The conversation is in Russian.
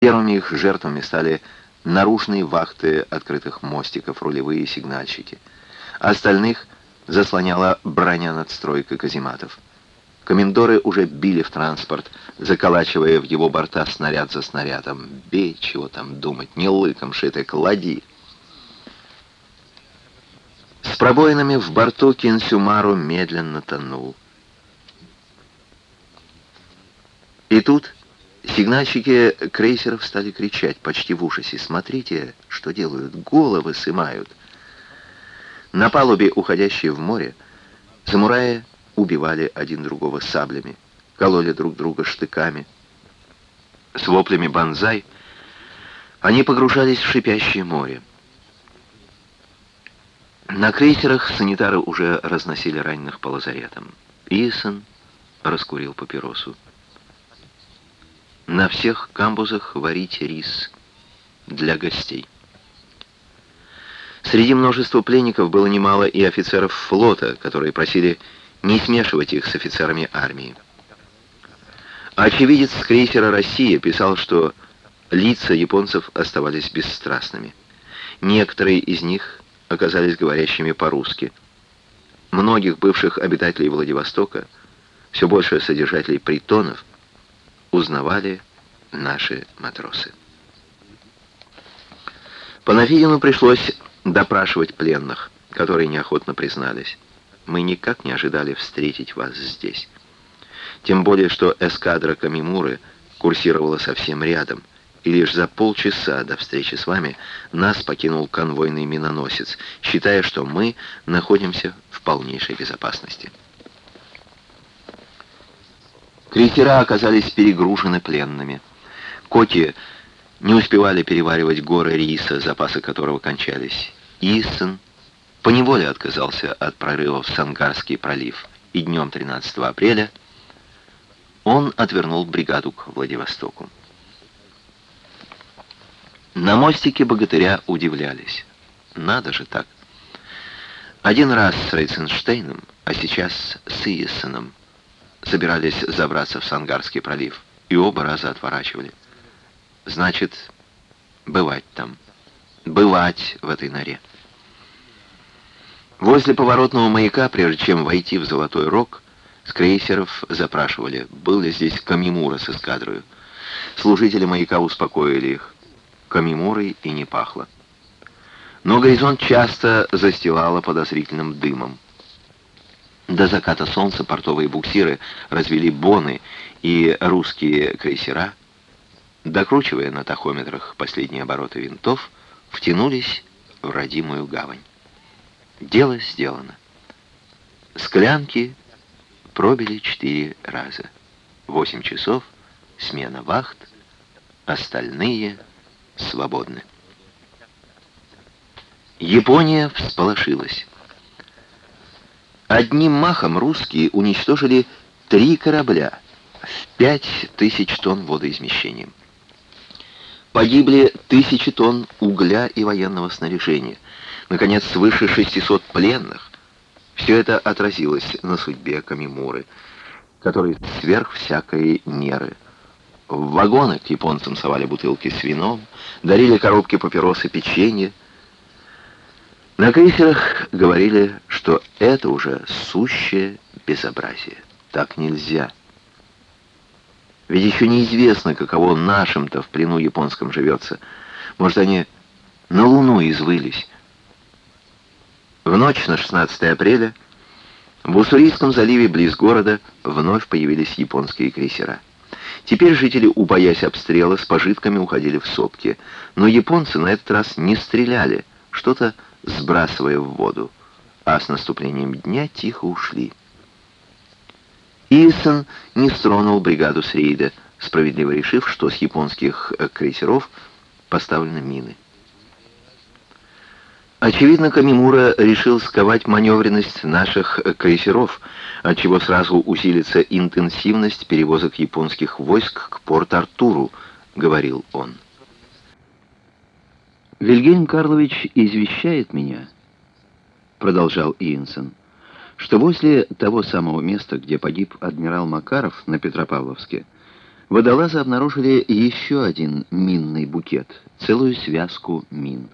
Первыми их жертвами стали наружные вахты открытых мостиков, рулевые сигнальщики. Остальных заслоняла броня надстройка казематов. Комендоры уже били в транспорт, заколачивая в его борта снаряд за снарядом. Бей, чего там думать, не лыком шитой, клади. С пробоинами в борту Кинсюмару медленно тонул. И тут Сигнальщики крейсеров стали кричать почти в ужасе. «Смотрите, что делают! Головы сымают!» На палубе, уходящей в море, самураи убивали один другого саблями, кололи друг друга штыками. С воплями банзай они погружались в шипящее море. На крейсерах санитары уже разносили раненых по лазаретам. Исон раскурил папиросу. На всех камбузах варить рис для гостей. Среди множества пленников было немало и офицеров флота, которые просили не смешивать их с офицерами армии. Очевидец с крейсера «Россия» писал, что лица японцев оставались бесстрастными. Некоторые из них оказались говорящими по-русски. Многих бывших обитателей Владивостока, все больше содержателей притонов, узнавали наши матросы. Панафидину пришлось допрашивать пленных, которые неохотно признались. Мы никак не ожидали встретить вас здесь. Тем более, что эскадра Камимуры курсировала совсем рядом, и лишь за полчаса до встречи с вами нас покинул конвойный миноносец, считая, что мы находимся в полнейшей безопасности. Крейсера оказались перегружены пленными. Коти не успевали переваривать горы риса, запасы которого кончались. Иссен поневоле отказался от прорыва в Сангарский пролив, и днем 13 апреля он отвернул бригаду к Владивостоку. На мостике богатыря удивлялись. Надо же так. Один раз с Рейценштейном, а сейчас с Иессеном собирались забраться в Сангарский пролив, и оба раза отворачивали. Значит, бывать там. Бывать в этой норе. Возле поворотного маяка, прежде чем войти в Золотой Рог, с крейсеров запрашивали, был ли здесь Камимура с эскадрою. Служители маяка успокоили их. Камимурой и не пахло. Но горизонт часто застилало подозрительным дымом. До заката солнца портовые буксиры развели боны, и русские крейсера, докручивая на тахометрах последние обороты винтов, втянулись в родимую гавань. Дело сделано. Склянки пробили четыре раза. Восемь часов, смена вахт, остальные свободны. Япония всполошилась. Одним махом русские уничтожили три корабля в пять тысяч тонн водоизмещением. Погибли тысячи тонн угля и военного снаряжения. Наконец, свыше 600 пленных. Все это отразилось на судьбе Камимуры, который сверх всякой меры. В вагоны к японцам совали бутылки с вином, дарили коробки папирос и печенье, на крейсерах говорили, что это уже сущее безобразие. Так нельзя. Ведь еще неизвестно, каково нашим-то в плену японском живется. Может, они на Луну извылись. В ночь на 16 апреля в Уссурийском заливе близ города вновь появились японские крейсера. Теперь жители, убоясь обстрела, с пожитками уходили в сопки. Но японцы на этот раз не стреляли, что-то сбрасывая в воду, а с наступлением дня тихо ушли. Исон не стронул бригаду с рейда, справедливо решив, что с японских э, крейсеров поставлены мины. Очевидно, Камимура решил сковать маневренность наших э, крейсеров, отчего сразу усилится интенсивность перевозок японских войск к Порт-Артуру, говорил он. Вильгельм Карлович извещает меня, продолжал Иенсен, что возле того самого места, где погиб адмирал Макаров на Петропавловске, Водолазы обнаружили еще один минный букет, целую связку мин.